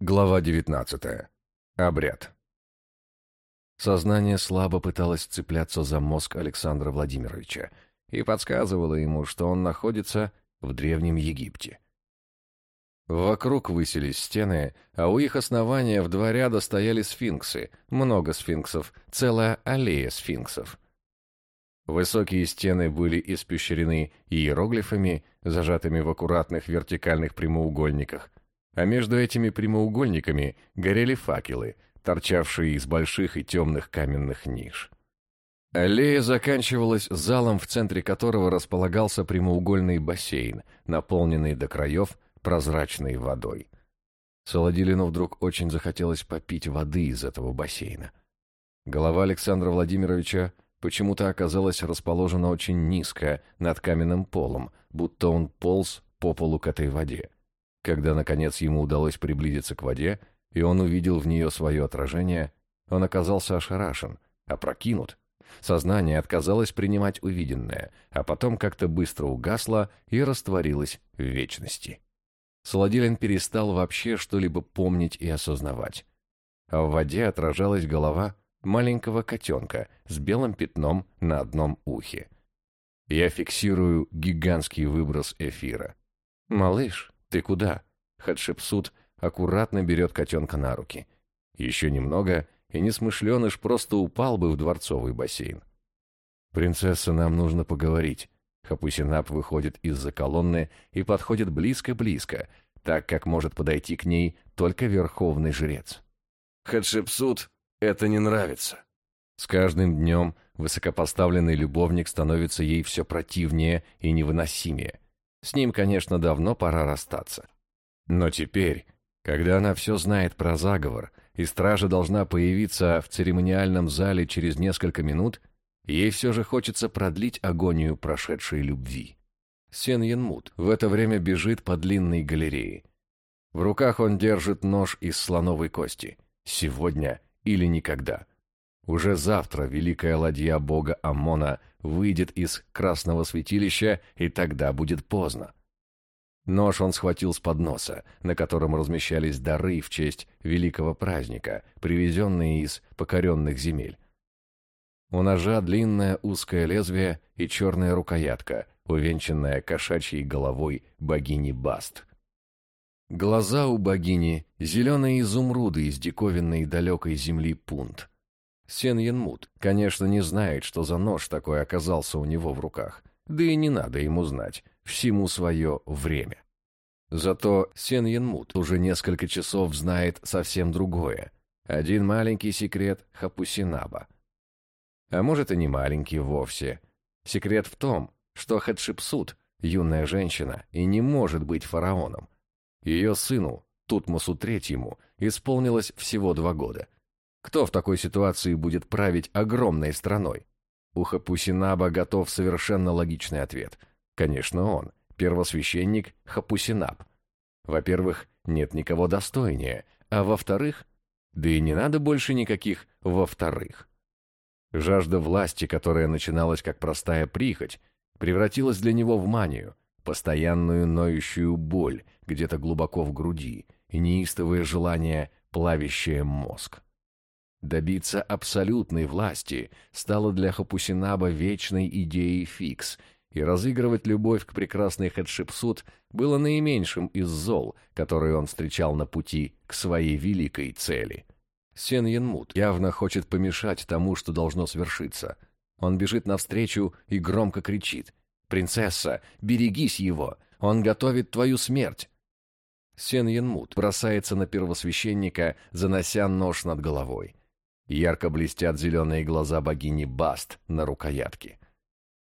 Глава 19. Обряд. Сознание слабо пыталось цепляться за мозг Александра Владимировича и подсказывало ему, что он находится в Древнем Египте. Вокруг высились стены, а у их основания в два ряда стояли сфинксы, много сфинксов, целая аллея сфинксов. Высокие стены были испещрены иероглифами, зажатыми в аккуратных вертикальных прямоугольниках, а между этими прямоугольниками горели факелы, торчавшие из больших и темных каменных ниш. Аллея заканчивалась залом, в центре которого располагался прямоугольный бассейн, наполненный до краев прозрачной водой. Солодилину вдруг очень захотелось попить воды из этого бассейна. Голова Александра Владимировича почему-то оказалась расположена очень низко над каменным полом, будто он полз по полу к этой воде. Когда, наконец, ему удалось приблизиться к воде, и он увидел в нее свое отражение, он оказался ошарашен, опрокинут. Сознание отказалось принимать увиденное, а потом как-то быстро угасло и растворилось в вечности. Солодилин перестал вообще что-либо помнить и осознавать. А в воде отражалась голова маленького котенка с белым пятном на одном ухе. Я фиксирую гигантский выброс эфира. «Малыш, «Ты куда?» Хатшепсут аккуратно берет котенка на руки. Еще немного, и несмышленыш просто упал бы в дворцовый бассейн. «Принцесса, нам нужно поговорить». Хапусинап выходит из-за колонны и подходит близко-близко, так как может подойти к ней только верховный жрец. Хатшепсут это не нравится. С каждым днем высокопоставленный любовник становится ей все противнее и невыносимее. С ним, конечно, давно пора расстаться. Но теперь, когда она все знает про заговор, и стража должна появиться в церемониальном зале через несколько минут, ей все же хочется продлить агонию прошедшей любви. Сен Янмут в это время бежит по длинной галерее. В руках он держит нож из слоновой кости. Сегодня или никогда. Уже завтра великая ладья бога Амона выйдет из красного святилища, и тогда будет поздно. Нож он схватил с подноса, на котором размещались дары в честь великого праздника, привезенные из покоренных земель. У ножа длинное узкое лезвие и черная рукоятка, увенчанная кошачьей головой богини Баст. Глаза у богини — зеленые изумруды из диковинной далекой земли Пунт. Сен Янмут, конечно, не знает, что за нож такой оказался у него в руках. Да и не надо ему знать. Всему свое время. Зато Сен Янмут уже несколько часов знает совсем другое. Один маленький секрет Хапусинаба. А может и не маленький вовсе. Секрет в том, что Хатшепсут, юная женщина, и не может быть фараоном. Ее сыну, Тутмосу Третьему, исполнилось всего два года – кто в такой ситуации будет править огромной страной? У Хапусинаба готов совершенно логичный ответ. Конечно, он, первосвященник Хапусинаб. Во-первых, нет никого достойнее, а во-вторых, да и не надо больше никаких «во-вторых». Жажда власти, которая начиналась как простая прихоть, превратилась для него в манию, постоянную ноющую боль где-то глубоко в груди и неистовое желание, плавящее мозг. Добиться абсолютной власти стало для Хапусинаба вечной идеей фикс, и разыгрывать любовь к прекрасной Хатшепсут было наименьшим из зол, которые он встречал на пути к своей великой цели. Сен Янмут явно хочет помешать тому, что должно свершиться. Он бежит навстречу и громко кричит «Принцесса, берегись его! Он готовит твою смерть!» Сен Янмут бросается на первосвященника, занося нож над головой. Ярко блестят зеленые глаза богини Баст на рукоятке.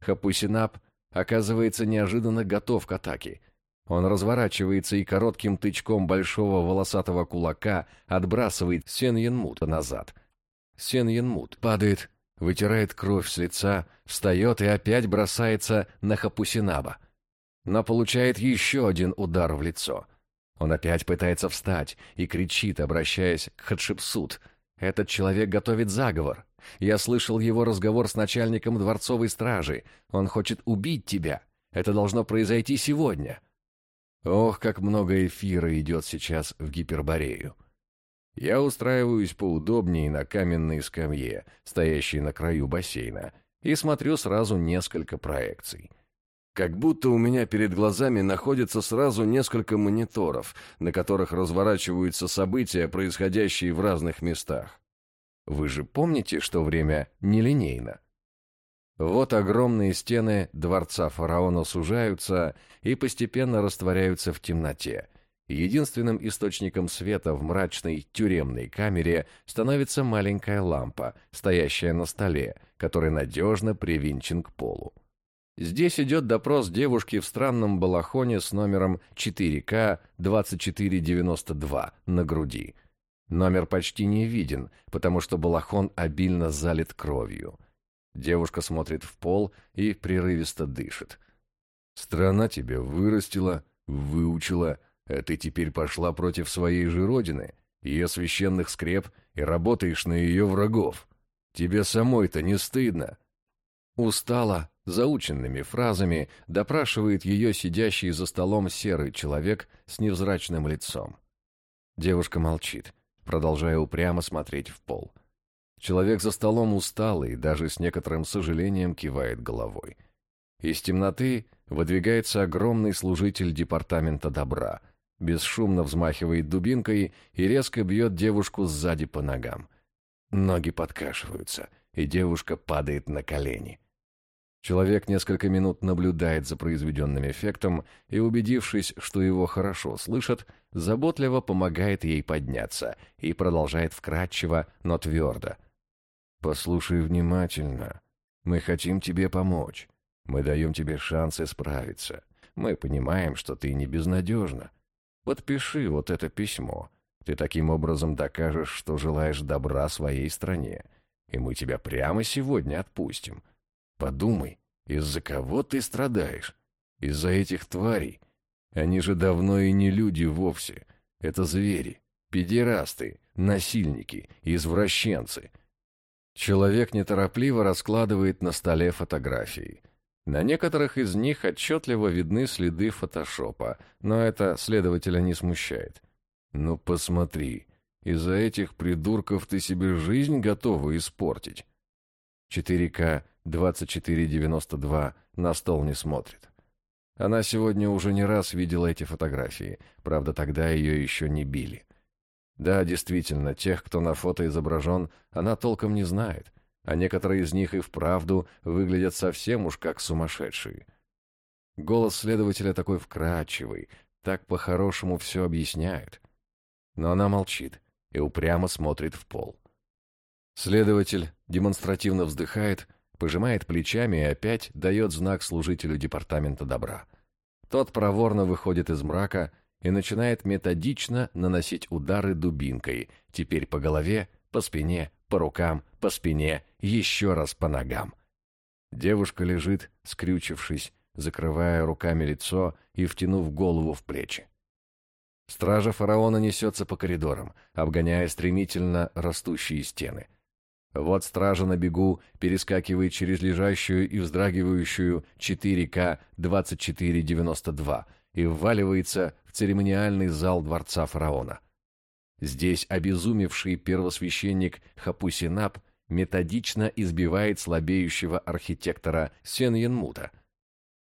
Хапусинап оказывается неожиданно готов к атаке. Он разворачивается и коротким тычком большого волосатого кулака отбрасывает Сен Янмут назад. Сен Янмут падает, вытирает кровь с лица, встает и опять бросается на Хапусинаба. Но получает еще один удар в лицо. Он опять пытается встать и кричит, обращаясь к Хатшепсут — этот человек готовит заговор. Я слышал его разговор с начальником дворцовой стражи. Он хочет убить тебя. Это должно произойти сегодня. Ох, как много эфира идет сейчас в гиперборею. Я устраиваюсь поудобнее на каменной скамье, стоящей на краю бассейна, и смотрю сразу несколько проекций. Как будто у меня перед глазами находится сразу несколько мониторов, на которых разворачиваются события, происходящие в разных местах. Вы же помните, что время нелинейно? Вот огромные стены дворца фараона сужаются и постепенно растворяются в темноте, Единственным источником света в мрачной тюремной камере становится маленькая лампа, стоящая на столе, который надежно привинчен к полу. Здесь идет допрос девушки в странном балахоне с номером 4К-2492 на груди. Номер почти не виден, потому что балахон обильно залит кровью. Девушка смотрит в пол и прерывисто дышит. «Страна тебя вырастила, выучила, а ты теперь пошла против своей же родины, ее священных скреп, и работаешь на ее врагов. Тебе самой-то не стыдно?» Устала, заученными фразами допрашивает ее сидящий за столом серый человек с невзрачным лицом. Девушка молчит, продолжая упрямо смотреть в пол. Человек за столом усталый, даже с некоторым сожалением кивает головой. Из темноты выдвигается огромный служитель департамента добра — бесшумно взмахивает дубинкой и резко бьет девушку сзади по ногам. Ноги подкашиваются, и девушка падает на колени. Человек несколько минут наблюдает за произведенным эффектом и, убедившись, что его хорошо слышат, заботливо помогает ей подняться и продолжает вкратчиво, но твердо. «Послушай внимательно. Мы хотим тебе помочь. Мы даем тебе шанс исправиться. Мы понимаем, что ты не безнадежна. Подпиши вот это письмо. Ты таким образом докажешь, что желаешь добра своей стране, и мы тебя прямо сегодня отпустим. Подумай, из-за кого ты страдаешь? Из-за этих тварей. Они же давно и не люди вовсе. Это звери, педерасты, насильники, извращенцы. Человек неторопливо раскладывает на столе фотографии. На некоторых из них отчетливо видны следы фотошопа, но это следователя не смущает. «Ну посмотри, из-за этих придурков ты себе жизнь готова испортить». 4К 2492 на стол не смотрит. Она сегодня уже не раз видела эти фотографии, правда, тогда ее еще не били. Да, действительно, тех, кто на фото изображен, она толком не знает, а некоторые из них и вправду выглядят совсем уж как сумасшедшие. Голос следователя такой вкрадчивый, так по-хорошему все объясняет. Но она молчит и упрямо смотрит в пол. Следователь демонстративно вздыхает, пожимает плечами и опять дает знак служителю департамента добра. Тот проворно выходит из мрака и начинает методично наносить удары дубинкой, теперь по голове, по спине, по рукам, по спине, еще раз по ногам. Девушка лежит, скрючившись, закрывая руками лицо и втянув голову в плечи. Стража фараона несется по коридорам, обгоняя стремительно растущие стены. Вот стража на бегу перескакивает через лежащую и вздрагивающую 4К-2492 и вваливается в церемониальный зал дворца фараона. Здесь обезумевший первосвященник Хапусинап методично избивает слабеющего архитектора Сен-Янмута.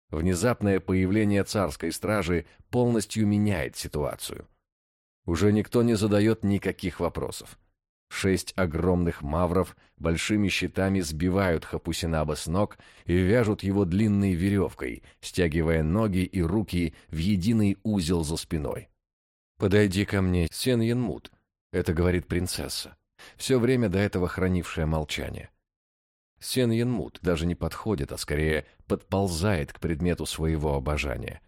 Внезапное появление царской стражи полностью меняет ситуацию. Уже никто не задает никаких вопросов. Шесть огромных мавров большими щитами сбивают Хапусинаба с ног и вяжут его длинной веревкой, стягивая ноги и руки в единый узел за спиной. «Подойди ко мне, Сен Янмут», — это говорит принцесса, все время до этого хранившая молчание. Сен Янмут даже не подходит, а скорее подползает к предмету своего обожания.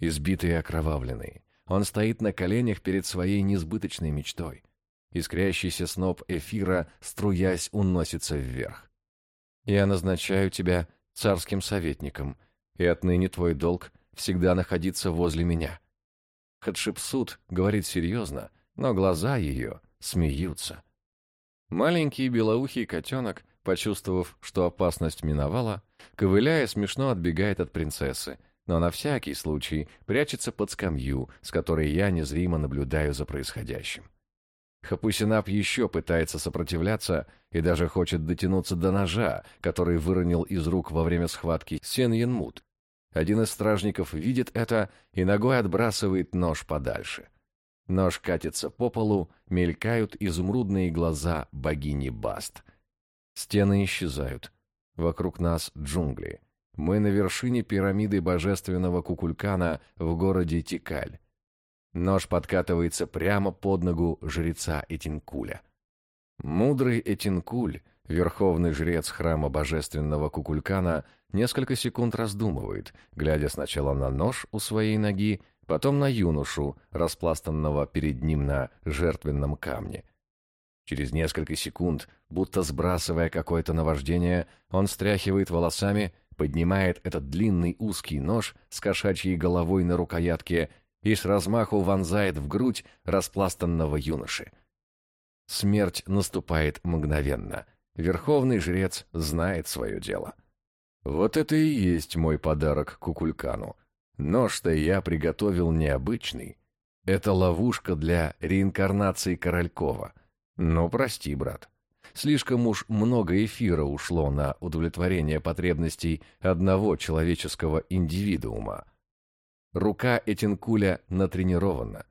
Избитый и окровавленный, он стоит на коленях перед своей несбыточной мечтой. Искрящийся сноп эфира, струясь, уносится вверх. «Я назначаю тебя царским советником, и отныне твой долг всегда находиться возле меня. Хатшепсут говорит серьезно, но глаза ее смеются. Маленький белоухий котенок, почувствовав, что опасность миновала, ковыляя, смешно отбегает от принцессы, но на всякий случай прячется под скамью, с которой я незримо наблюдаю за происходящим. Хапусинап еще пытается сопротивляться и даже хочет дотянуться до ножа, который выронил из рук во время схватки Сен Янмут. Один из стражников видит это и ногой отбрасывает нож подальше. Нож катится по полу, мелькают изумрудные глаза богини Баст. Стены исчезают. Вокруг нас джунгли. Мы на вершине пирамиды божественного Кукулькана в городе Тикаль. Нож подкатывается прямо под ногу жреца Этинкуля. Мудрый Этинкуль, верховный жрец храма божественного Кукулькана, несколько секунд раздумывает, глядя сначала на нож у своей ноги, потом на юношу, распластанного перед ним на жертвенном камне. Через несколько секунд, будто сбрасывая какое-то наваждение, он стряхивает волосами, поднимает этот длинный узкий нож с кошачьей головой на рукоятке и с размаху вонзает в грудь распластанного юноши. Смерть наступает мгновенно. Верховный жрец знает свое дело. Вот это и есть мой подарок Кукулькану. Нож-то я приготовил необычный. Это ловушка для реинкарнации Королькова. Но прости, брат. Слишком уж много эфира ушло на удовлетворение потребностей одного человеческого индивидуума. Рука Этинкуля натренирована.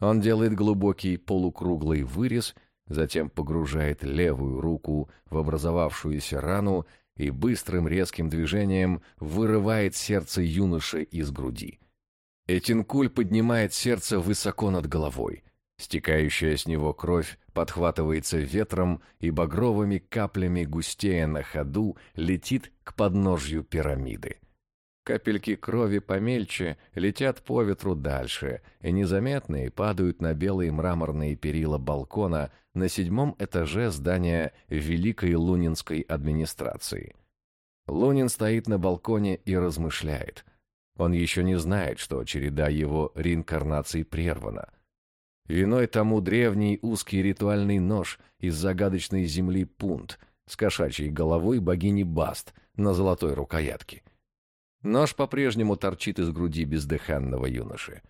Он делает глубокий полукруглый вырез, затем погружает левую руку в образовавшуюся рану и быстрым резким движением вырывает сердце юноши из груди. Этинкуль поднимает сердце высоко над головой. Стекающая с него кровь подхватывается ветром и багровыми каплями густея на ходу летит к подножью пирамиды. Капельки крови помельче летят по ветру дальше и незаметные падают на белые мраморные перила балкона на седьмом этаже здания Великой Лунинской администрации. Лунин стоит на балконе и размышляет. Он еще не знает, что череда его реинкарнаций прервана. Виной тому древний узкий ритуальный нож из загадочной земли Пунт с кошачьей головой богини Баст на золотой рукоятке. Нож по-прежнему торчит из груди бездыханного юноши.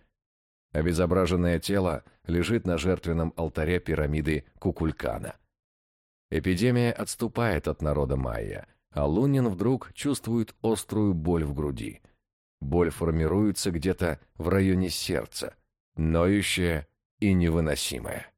Обезображенное тело лежит на жертвенном алтаре пирамиды Кукулькана. Эпидемия отступает от народа майя, а Лунин вдруг чувствует острую боль в груди. Боль формируется где-то в районе сердца, ноющая и невыносимая.